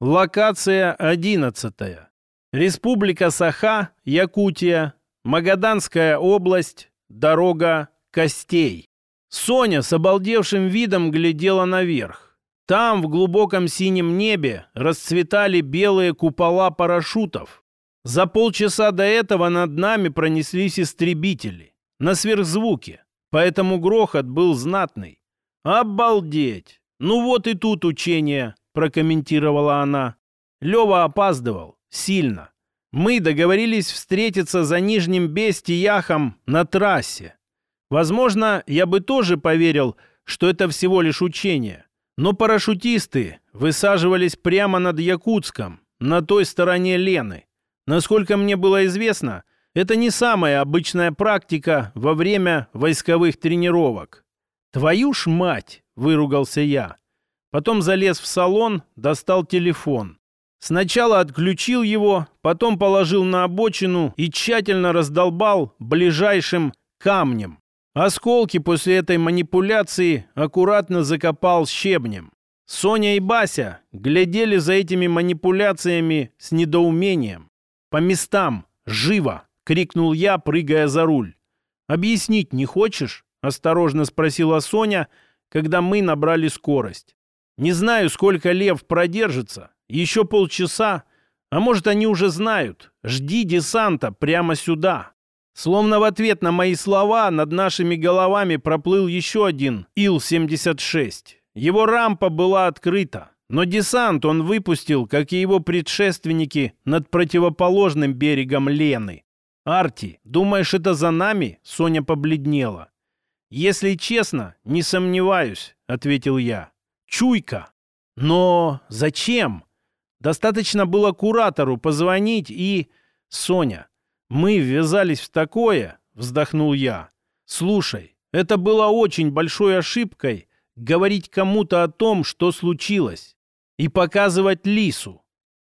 Локация 11. Республика Саха, Якутия, Магаданская область, дорога Костей. Соня с обалдевшим видом глядела наверх. Там, в глубоком синем небе, расцветали белые купола парашютов. За полчаса до этого над нами пронеслись истребители. На сверхзвуке. Поэтому грохот был знатный. «Обалдеть! Ну вот и тут учение прокомментировала она. Лева опаздывал. Сильно. Мы договорились встретиться за Нижним Бестияхом на трассе. Возможно, я бы тоже поверил, что это всего лишь учение. Но парашютисты высаживались прямо над Якутском, на той стороне Лены. Насколько мне было известно, это не самая обычная практика во время войсковых тренировок. «Твою ж мать!» — выругался я. Потом залез в салон, достал телефон. Сначала отключил его, потом положил на обочину и тщательно раздолбал ближайшим камнем. Осколки после этой манипуляции аккуратно закопал щебнем. Соня и Бася глядели за этими манипуляциями с недоумением. «По местам! Живо!» — крикнул я, прыгая за руль. «Объяснить не хочешь?» — осторожно спросила Соня, когда мы набрали скорость. Не знаю, сколько лев продержится. Еще полчаса. А может, они уже знают. Жди десанта прямо сюда. Словно в ответ на мои слова над нашими головами проплыл еще один Ил-76. Его рампа была открыта. Но десант он выпустил, как и его предшественники, над противоположным берегом Лены. «Арти, думаешь, это за нами?» Соня побледнела. «Если честно, не сомневаюсь», — ответил я. Чуйка. Но зачем? Достаточно было куратору позвонить и... Соня, мы ввязались в такое, вздохнул я. Слушай, это было очень большой ошибкой говорить кому-то о том, что случилось, и показывать лису.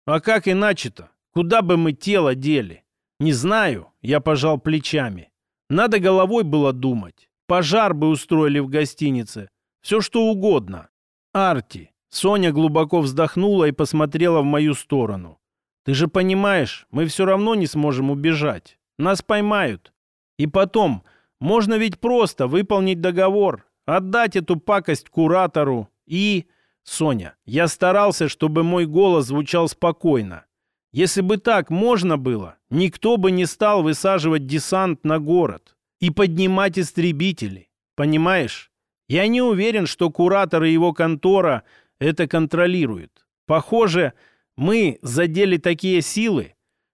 А как иначе-то? Куда бы мы тело дели? Не знаю, я пожал плечами. Надо головой было думать. Пожар бы устроили в гостинице. Все что угодно. Арти. Соня глубоко вздохнула и посмотрела в мою сторону. Ты же понимаешь, мы все равно не сможем убежать. Нас поймают. И потом, можно ведь просто выполнить договор, отдать эту пакость куратору и... Соня, я старался, чтобы мой голос звучал спокойно. Если бы так можно было, никто бы не стал высаживать десант на город и поднимать истребители. Понимаешь? Я не уверен, что куратор и его контора это контролируют. Похоже, мы задели такие силы.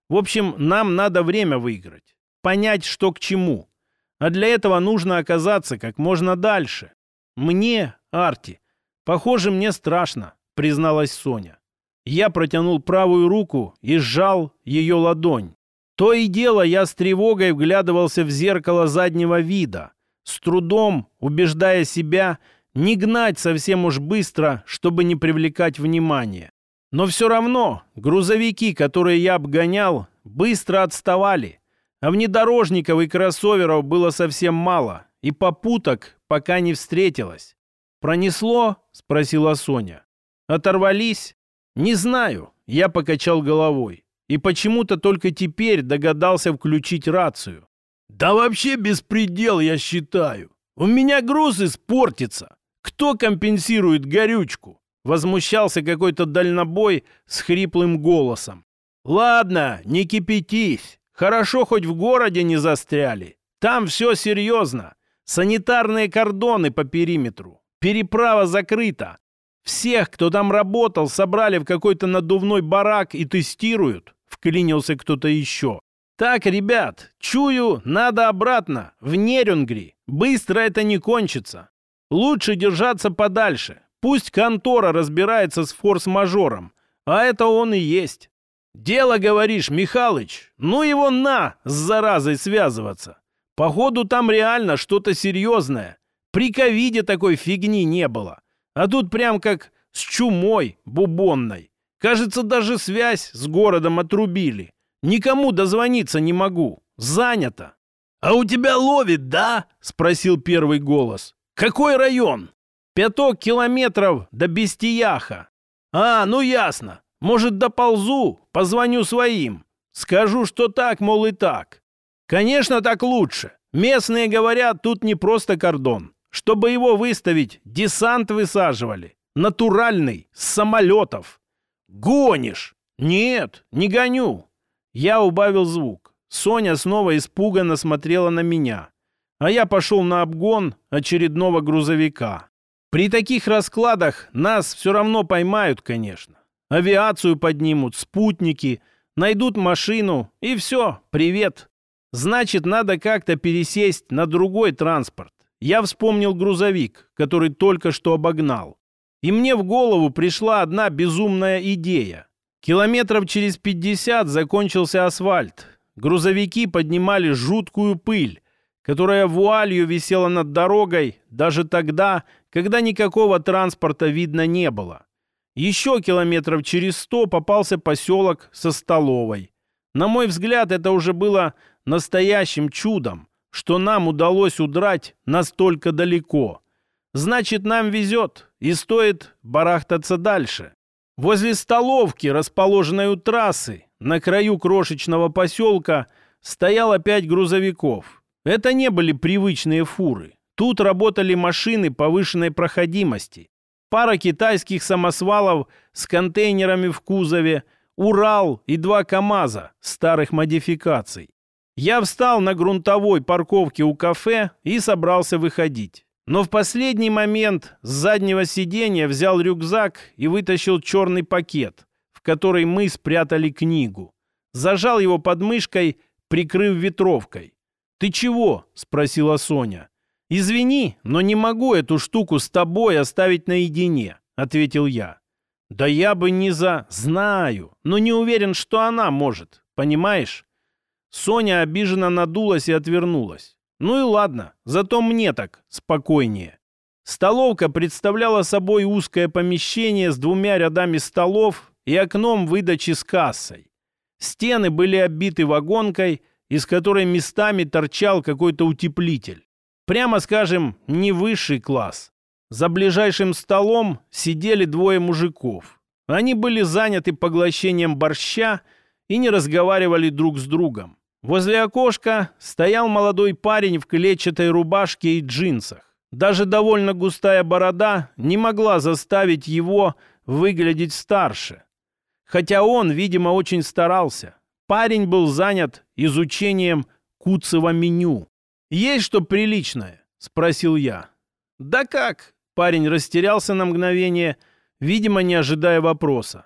В общем, нам надо время выиграть. Понять, что к чему. А для этого нужно оказаться как можно дальше. Мне, Арти, похоже, мне страшно, призналась Соня. Я протянул правую руку и сжал ее ладонь. То и дело я с тревогой вглядывался в зеркало заднего вида с трудом убеждая себя не гнать совсем уж быстро, чтобы не привлекать внимание. Но все равно грузовики, которые я обгонял, быстро отставали, а внедорожников и кроссоверов было совсем мало, и попуток пока не встретилось. «Пронесло?» — спросила Соня. «Оторвались?» «Не знаю», — я покачал головой. И почему-то только теперь догадался включить рацию. Да вообще беспредел, я считаю. У меня груз испортится. Кто компенсирует горючку? Возмущался какой-то дальнобой с хриплым голосом. Ладно, не кипятись. Хорошо, хоть в городе не застряли. Там все серьезно. Санитарные кордоны по периметру. Переправа закрыта. Всех, кто там работал, собрали в какой-то надувной барак и тестируют. Вклинился кто-то еще. «Так, ребят, чую, надо обратно, в Нерюнгри. Быстро это не кончится. Лучше держаться подальше. Пусть контора разбирается с форс-мажором, а это он и есть. Дело, говоришь, Михалыч, ну его на с заразой связываться. Походу там реально что-то серьезное. При ковиде такой фигни не было. А тут прям как с чумой бубонной. Кажется, даже связь с городом отрубили. Никому дозвониться не могу. Занято. А у тебя ловит, да? Спросил первый голос. Какой район? Пяток километров до Бестияха. А, ну ясно. Может, доползу, позвоню своим. Скажу, что так, мол, и так. Конечно, так лучше. Местные говорят, тут не просто кордон. Чтобы его выставить, десант высаживали. Натуральный, с самолетов. Гонишь? Нет, не гоню. Я убавил звук. Соня снова испуганно смотрела на меня. А я пошел на обгон очередного грузовика. При таких раскладах нас все равно поймают, конечно. Авиацию поднимут, спутники, найдут машину, и все, привет. Значит, надо как-то пересесть на другой транспорт. Я вспомнил грузовик, который только что обогнал. И мне в голову пришла одна безумная идея. Километров через 50 закончился асфальт. Грузовики поднимали жуткую пыль, которая вуалью висела над дорогой даже тогда, когда никакого транспорта видно не было. Еще километров через сто попался поселок со столовой. На мой взгляд, это уже было настоящим чудом, что нам удалось удрать настолько далеко. Значит, нам везет, и стоит барахтаться дальше. Возле столовки, расположенной у трассы, на краю крошечного поселка, стояло пять грузовиков. Это не были привычные фуры. Тут работали машины повышенной проходимости. Пара китайских самосвалов с контейнерами в кузове, Урал и два КАМАЗа старых модификаций. Я встал на грунтовой парковке у кафе и собрался выходить. Но в последний момент с заднего сиденья взял рюкзак и вытащил черный пакет, в который мы спрятали книгу. Зажал его под мышкой, прикрыв ветровкой. «Ты чего?» — спросила Соня. «Извини, но не могу эту штуку с тобой оставить наедине», — ответил я. «Да я бы не за... Знаю, но не уверен, что она может, понимаешь?» Соня обиженно надулась и отвернулась. Ну и ладно, зато мне так спокойнее. Столовка представляла собой узкое помещение с двумя рядами столов и окном выдачи с кассой. Стены были оббиты вагонкой, из которой местами торчал какой-то утеплитель. Прямо скажем, не высший класс. За ближайшим столом сидели двое мужиков. Они были заняты поглощением борща и не разговаривали друг с другом. Возле окошка стоял молодой парень в клетчатой рубашке и джинсах. Даже довольно густая борода не могла заставить его выглядеть старше. Хотя он, видимо, очень старался. Парень был занят изучением куцева меню. «Есть что приличное?» — спросил я. «Да как?» — парень растерялся на мгновение, видимо, не ожидая вопроса.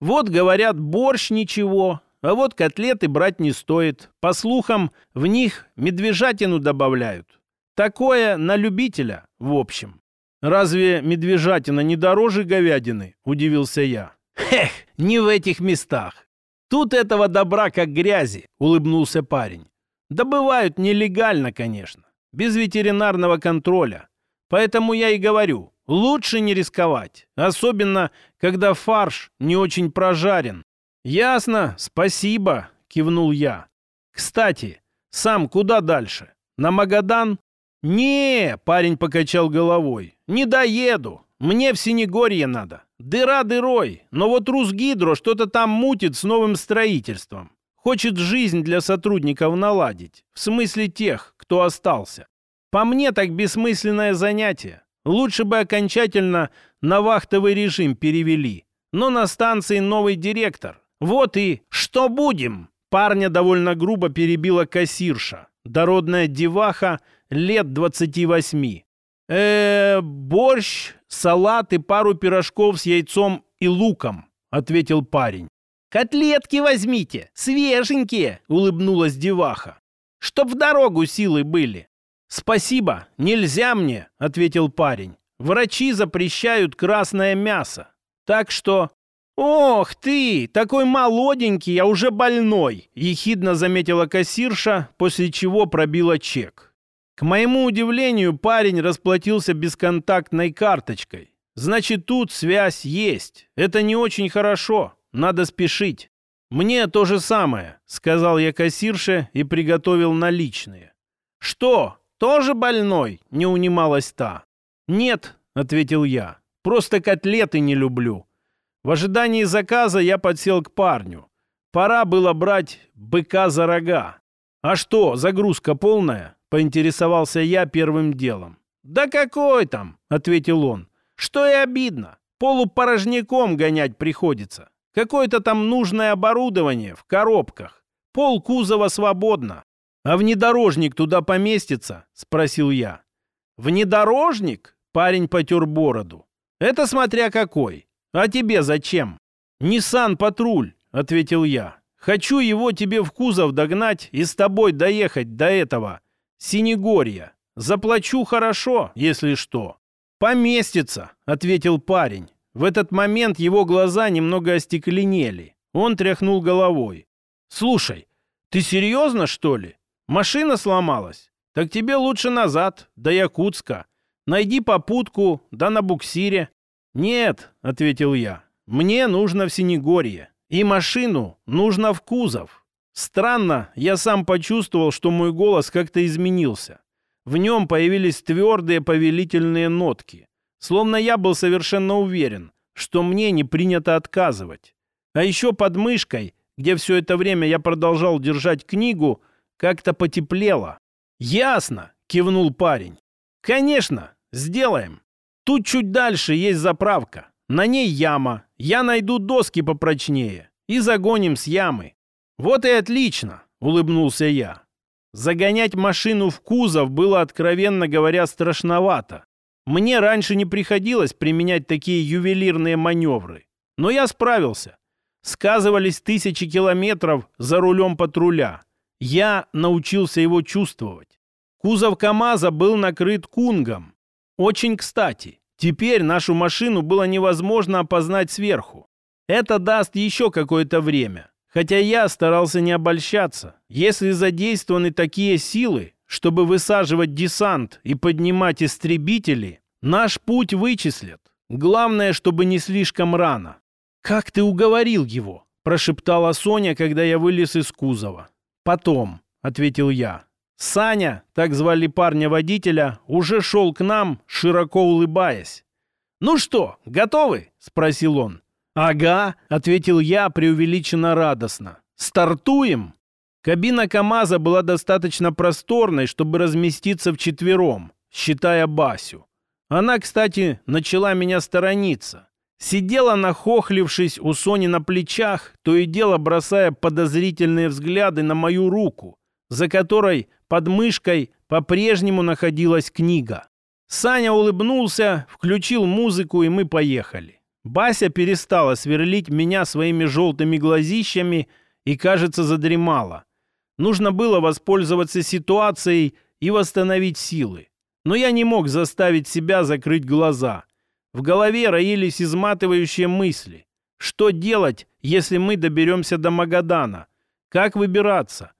«Вот, говорят, борщ ничего, а вот котлеты брать не стоит. По слухам, в них медвежатину добавляют. Такое на любителя, в общем. Разве медвежатина не дороже говядины? Удивился я. Хех, не в этих местах. Тут этого добра как грязи, улыбнулся парень. Добывают нелегально, конечно, без ветеринарного контроля. Поэтому я и говорю, лучше не рисковать, особенно когда фарш не очень прожарен «Ясно, спасибо», — кивнул я. «Кстати, сам куда дальше? На Магадан?» «Не», — парень покачал головой, — «не доеду. Мне в Синегорье надо. Дыра дырой, но вот Русгидро что-то там мутит с новым строительством. Хочет жизнь для сотрудников наладить, в смысле тех, кто остался. По мне так бессмысленное занятие. Лучше бы окончательно на вахтовый режим перевели. Но на станции новый директор. Вот и что будем? Парня довольно грубо перебила кассирша. Дородная деваха лет двадцати восьми. э борщ, салат и пару пирожков с яйцом и луком», — ответил парень. «Котлетки возьмите, свеженькие», — улыбнулась деваха. «Чтоб в дорогу силы были». «Спасибо, нельзя мне», — ответил парень. «Врачи запрещают красное мясо. Так что «Ох ты, такой молоденький, а уже больной!» — ехидно заметила кассирша, после чего пробила чек. К моему удивлению, парень расплатился бесконтактной карточкой. Значит, тут связь есть. Это не очень хорошо. Надо спешить. «Мне то же самое», — сказал я кассирше и приготовил наличные. «Что, тоже больной?» — не унималась та. «Нет», — ответил я, — «просто котлеты не люблю». В ожидании заказа я подсел к парню. Пора было брать быка за рога. «А что, загрузка полная?» — поинтересовался я первым делом. «Да какой там?» — ответил он. «Что и обидно. Полупорожняком гонять приходится. Какое-то там нужное оборудование в коробках. Пол кузова свободно. А внедорожник туда поместится?» — спросил я. «Внедорожник?» — парень потер бороду. «Это смотря какой. А тебе зачем?» «Ниссан Патруль», — ответил я. Хочу его тебе в кузов догнать и с тобой доехать до этого. Синегорья. Заплачу хорошо, если что». «Поместится», — ответил парень. В этот момент его глаза немного остекленели. Он тряхнул головой. «Слушай, ты серьезно, что ли? Машина сломалась? Так тебе лучше назад, до Якутска. Найди попутку, да на буксире». «Нет», — ответил я, — «мне нужно в Синегорье. И машину нужно в кузов. Странно, я сам почувствовал, что мой голос как-то изменился. В нем появились твердые повелительные нотки. Словно я был совершенно уверен, что мне не принято отказывать. А еще под мышкой, где все это время я продолжал держать книгу, как-то потеплело. «Ясно!» — кивнул парень. «Конечно, сделаем. Тут чуть дальше есть заправка. На ней яма. Я найду доски попрочнее. И загоним с ямы. Вот и отлично, улыбнулся я. Загонять машину в кузов было, откровенно говоря, страшновато. Мне раньше не приходилось применять такие ювелирные маневры. Но я справился. Сказывались тысячи километров за рулем патруля. Я научился его чувствовать. Кузов КамАЗа был накрыт кунгом. Очень кстати. Теперь нашу машину было невозможно опознать сверху. Это даст еще какое-то время. Хотя я старался не обольщаться. Если задействованы такие силы, чтобы высаживать десант и поднимать истребители, наш путь вычислят. Главное, чтобы не слишком рано. «Как ты уговорил его?» – прошептала Соня, когда я вылез из кузова. «Потом», – ответил я. Саня, так звали парня-водителя, уже шел к нам, широко улыбаясь. «Ну что, готовы?» — спросил он. «Ага», — ответил я преувеличенно радостно. «Стартуем!» Кабина КамАЗа была достаточно просторной, чтобы разместиться вчетвером, считая Басю. Она, кстати, начала меня сторониться. Сидела, нахохлившись у Сони на плечах, то и дело бросая подозрительные взгляды на мою руку, за которой под мышкой по-прежнему находилась книга. Саня улыбнулся, включил музыку, и мы поехали. Бася перестала сверлить меня своими желтыми глазищами и, кажется, задремала. Нужно было воспользоваться ситуацией и восстановить силы. Но я не мог заставить себя закрыть глаза. В голове роились изматывающие мысли. Что делать, если мы доберемся до Магадана? Как выбираться?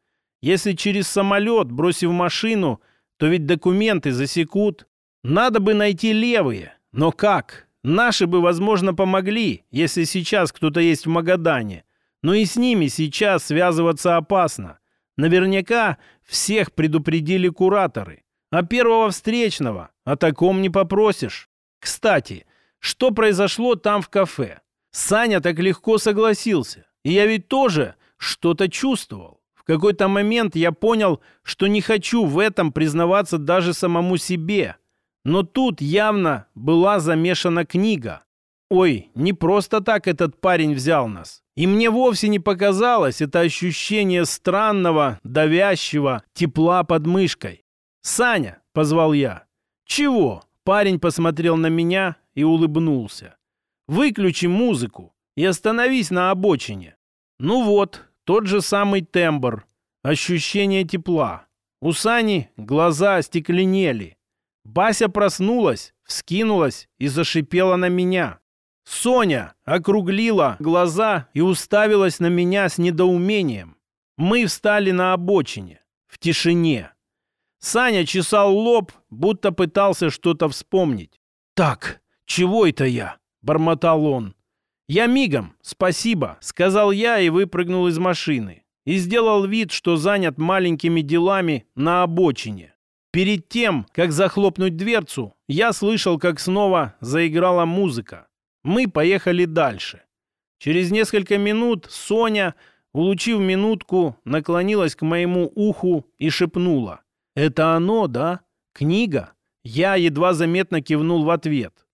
Если через самолет, бросив машину, то ведь документы засекут. Надо бы найти левые. Но как? Наши бы, возможно, помогли, если сейчас кто-то есть в Магадане. Но и с ними сейчас связываться опасно. Наверняка всех предупредили кураторы. А первого встречного о таком не попросишь. Кстати, что произошло там в кафе? Саня так легко согласился. И я ведь тоже что-то чувствовал. В какой-то момент я понял, что не хочу в этом признаваться даже самому себе. Но тут явно была замешана книга. Ой, не просто так этот парень взял нас. И мне вовсе не показалось это ощущение странного, давящего тепла под мышкой. «Саня!» — позвал я. «Чего?» — парень посмотрел на меня и улыбнулся. «Выключи музыку и остановись на обочине». Ну вот, тот же самый тембр, ощущение тепла. У Сани глаза остекленели. Бася проснулась, вскинулась и зашипела на меня. Соня округлила глаза и уставилась на меня с недоумением. Мы встали на обочине, в тишине. Саня чесал лоб, будто пытался что-то вспомнить. «Так, чего это я?» — бормотал он. «Я мигом, спасибо», — сказал я и выпрыгнул из машины. И сделал вид, что занят маленькими делами на обочине. Перед тем, как захлопнуть дверцу, я слышал, как снова заиграла музыка. Мы поехали дальше. Через несколько минут Соня, улучив минутку, наклонилась к моему уху и шепнула. «Это оно, да? Книга?» Я едва заметно кивнул в ответ.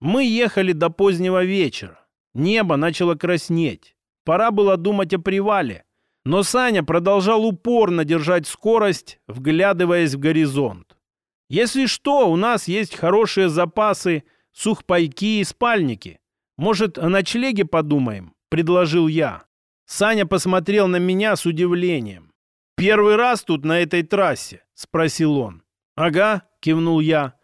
Мы ехали до позднего вечера. Небо начало краснеть. Пора было думать о привале. Но Саня продолжал упорно держать скорость, вглядываясь в горизонт. Если что, у нас есть хорошие запасы, сухпайки и спальники. Может, о ночлеге подумаем?» — предложил я. Саня посмотрел на меня с удивлением. «Первый раз тут на этой трассе?» — спросил он. «Ага», — кивнул я.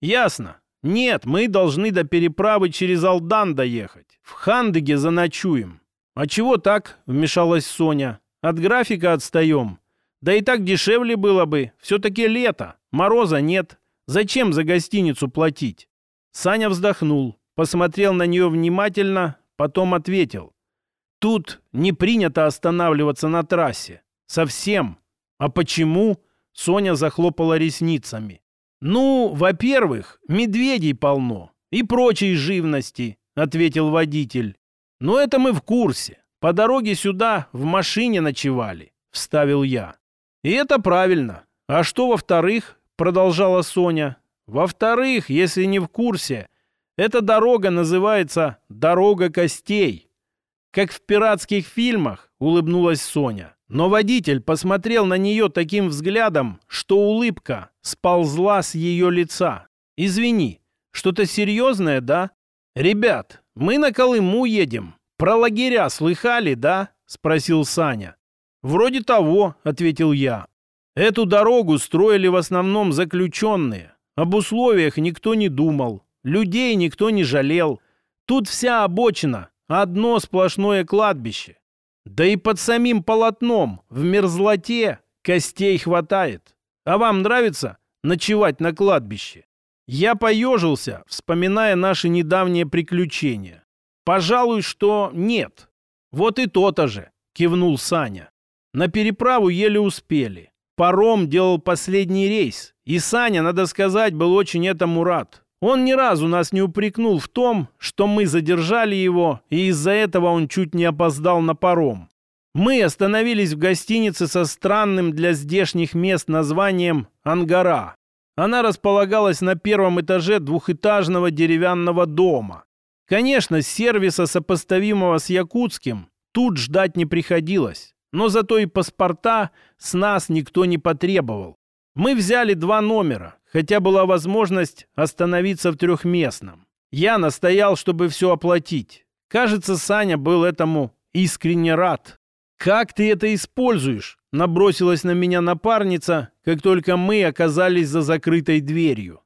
«Ясно. Нет, мы должны до переправы через Алдан доехать. В Хандыге заночуем». «А чего так?» — вмешалась Соня. «От графика отстаем. Да и так дешевле было бы. Все-таки лето. Мороза нет. Зачем за гостиницу платить?» Саня вздохнул, посмотрел на нее внимательно, потом ответил. «Тут не принято останавливаться на трассе. Совсем. А почему?» Соня захлопала ресницами. «Ну, во-первых, медведей полно и прочей живности», — ответил водитель. «Но это мы в курсе. По дороге сюда в машине ночевали», — вставил я. «И это правильно. А что во-вторых?» — продолжала Соня. «Во-вторых, если не в курсе, эта дорога называется «Дорога костей». Как в пиратских фильмах, улыбнулась Соня. Но водитель посмотрел на нее таким взглядом, что улыбка сползла с ее лица. «Извини, что-то серьезное, да? Ребят, мы на Колыму едем. Про лагеря слыхали, да?» — спросил Саня. «Вроде того», — ответил я. «Эту дорогу строили в основном заключенные. Об условиях никто не думал. Людей никто не жалел. Тут вся обочина, одно сплошное кладбище. Да и под самим полотном в мерзлоте костей хватает. А вам нравится ночевать на кладбище?» Я поежился, вспоминая наши недавние приключения. «Пожалуй, что нет». «Вот и то-то же», — кивнул Саня. На переправу еле успели. Паром делал последний рейс, и Саня, надо сказать, был очень этому рад. Он ни разу нас не упрекнул в том, что мы задержали его, и из-за этого он чуть не опоздал на паром. Мы остановились в гостинице со странным для здешних мест названием «Ангара». Она располагалась на первом этаже двухэтажного деревянного дома. Конечно, сервиса, сопоставимого с якутским, тут ждать не приходилось но зато и паспорта с нас никто не потребовал. Мы взяли два номера, хотя была возможность остановиться в трехместном. Я настоял, чтобы все оплатить. Кажется, Саня был этому искренне рад. «Как ты это используешь?» — набросилась на меня напарница, как только мы оказались за закрытой дверью.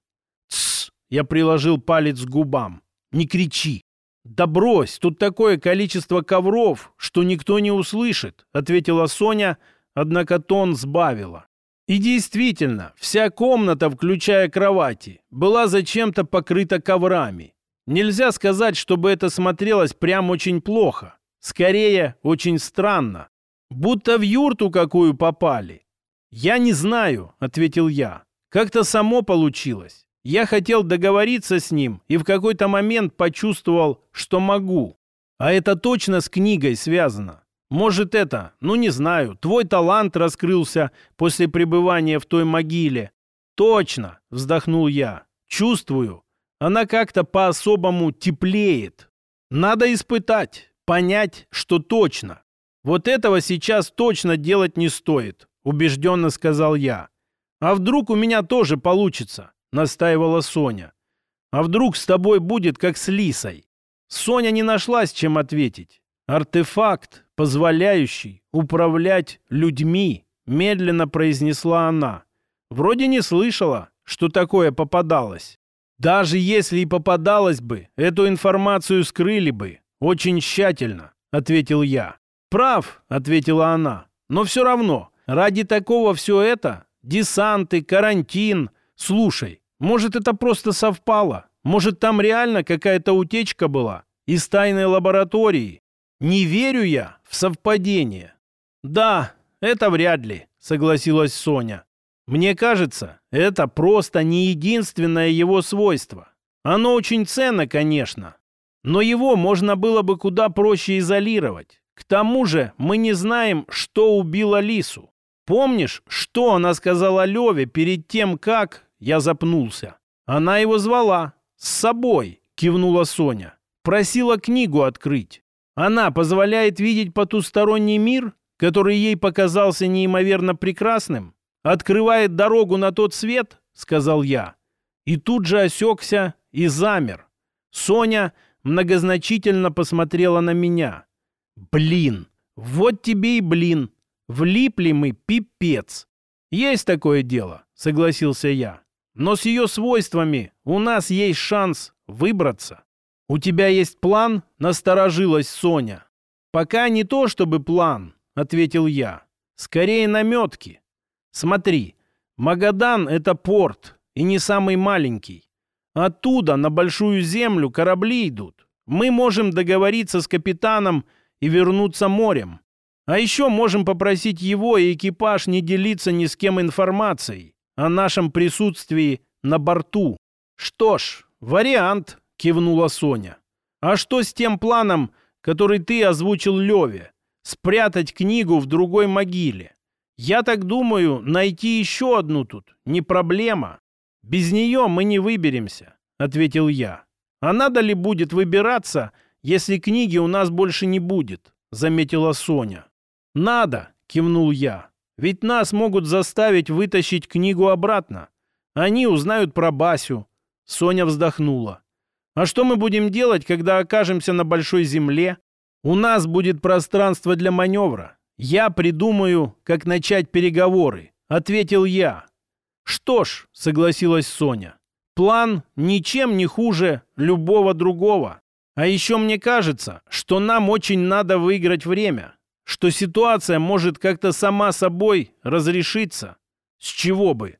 «Тссс!» — я приложил палец к губам. «Не кричи!» «Да брось, тут такое количество ковров, что никто не услышит», — ответила Соня, однако тон сбавила. И действительно, вся комната, включая кровати, была зачем-то покрыта коврами. Нельзя сказать, чтобы это смотрелось прям очень плохо. Скорее, очень странно. Будто в юрту какую попали. «Я не знаю», — ответил я. «Как-то само получилось. Я хотел договориться с ним и в какой-то момент почувствовал, что могу. А это точно с книгой связано. Может это, ну не знаю, твой талант раскрылся после пребывания в той могиле. Точно, вздохнул я. Чувствую. Она как-то по-особому теплеет. Надо испытать, понять, что точно. Вот этого сейчас точно делать не стоит, убежденно сказал я. А вдруг у меня тоже получится? настаивала Соня. «А вдруг с тобой будет, как с Лисой?» Соня не нашлась, чем ответить. «Артефакт, позволяющий управлять людьми», медленно произнесла она. Вроде не слышала, что такое попадалось. Даже если и попадалось бы, эту информацию скрыли бы. Очень тщательно, ответил я. Прав, ответила она. Но все равно, ради такого все это, десанты, карантин. Слушай, может, это просто совпало? Может, там реально какая-то утечка была? Из тайной лаборатории? Не верю я в совпадение. Да, это вряд ли, согласилась Соня. Мне кажется, это просто не единственное его свойство. Оно очень ценно, конечно. Но его можно было бы куда проще изолировать. К тому же мы не знаем, что убило Лису. Помнишь, что она сказала Леве перед тем, как... Я запнулся. Она его звала. С собой, кивнула Соня. Просила книгу открыть. Она позволяет видеть потусторонний мир, который ей показался неимоверно прекрасным? Открывает дорогу на тот свет, сказал я. И тут же осекся и замер. Соня многозначительно посмотрела на меня. Блин, вот тебе и блин. Влипли мы пипец. Есть такое дело, согласился я. Но с ее свойствами у нас есть шанс выбраться. У тебя есть план? Насторожилась Соня. Пока не то чтобы план, ответил я. Скорее наметки. Смотри, Магадан — это порт, и не самый маленький. Оттуда на Большую Землю корабли идут. Мы можем договориться с капитаном и вернуться морем. А еще можем попросить его и экипаж не делиться ни с кем информацией о нашем присутствии на борту. Что ж, вариант, кивнула Соня. А что с тем планом, который ты озвучил Леве? Спрятать книгу в другой могиле. Я так думаю, найти еще одну тут не проблема. Без нее мы не выберемся, ответил я. А надо ли будет выбираться, если книги у нас больше не будет, заметила Соня. «Надо!» — кивнул я. «Ведь нас могут заставить вытащить книгу обратно. Они узнают про Басю». Соня вздохнула. «А что мы будем делать, когда окажемся на большой земле? У нас будет пространство для маневра. Я придумаю, как начать переговоры», — ответил я. «Что ж», — согласилась Соня, — «план ничем не хуже любого другого. А еще мне кажется, что нам очень надо выиграть время что ситуация может как-то сама собой разрешиться. С чего бы?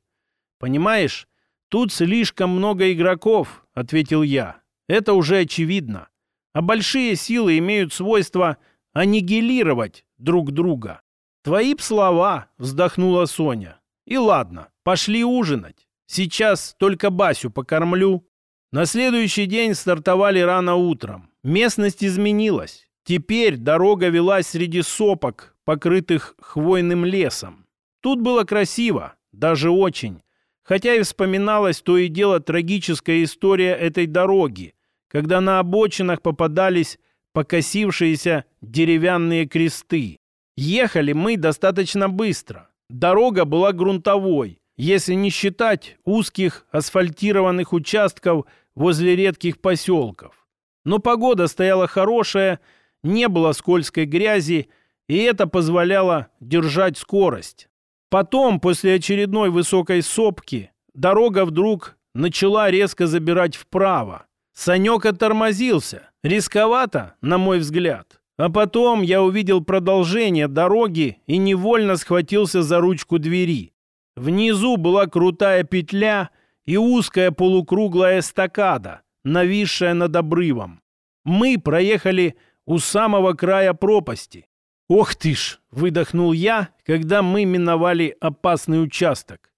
Понимаешь, тут слишком много игроков, ответил я. Это уже очевидно. А большие силы имеют свойство аннигилировать друг друга. Твои б слова, вздохнула Соня. И ладно, пошли ужинать. Сейчас только Басю покормлю. На следующий день стартовали рано утром. Местность изменилась. Теперь дорога велась среди сопок, покрытых хвойным лесом. Тут было красиво, даже очень. Хотя и вспоминалась то и дело трагическая история этой дороги, когда на обочинах попадались покосившиеся деревянные кресты. Ехали мы достаточно быстро. Дорога была грунтовой, если не считать узких асфальтированных участков возле редких поселков. Но погода стояла хорошая, не было скользкой грязи, и это позволяло держать скорость. Потом, после очередной высокой сопки, дорога вдруг начала резко забирать вправо. Санек оттормозился. Рисковато, на мой взгляд. А потом я увидел продолжение дороги и невольно схватился за ручку двери. Внизу была крутая петля и узкая полукруглая эстакада, нависшая над обрывом. Мы проехали у самого края пропасти. «Ох ты ж!» — выдохнул я, когда мы миновали опасный участок.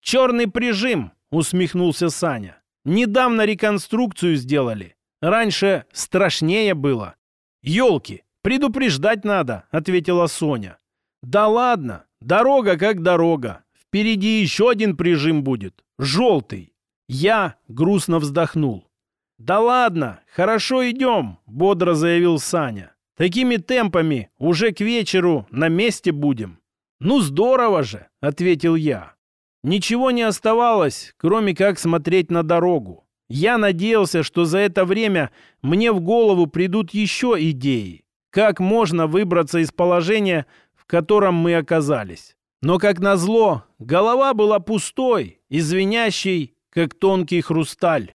«Черный прижим!» — усмехнулся Саня. «Недавно реконструкцию сделали. Раньше страшнее было». «Елки, предупреждать надо!» — ответила Соня. «Да ладно, дорога как дорога. Впереди еще один прижим будет. Желтый». Я грустно вздохнул. «Да ладно, хорошо идем», — бодро заявил Саня. «Такими темпами уже к вечеру на месте будем». «Ну здорово же», — ответил я. Ничего не оставалось, кроме как смотреть на дорогу. Я надеялся, что за это время мне в голову придут еще идеи. Как можно выбраться из положения, в котором мы оказались. Но, как назло, голова была пустой и звенящей, как тонкий хрусталь.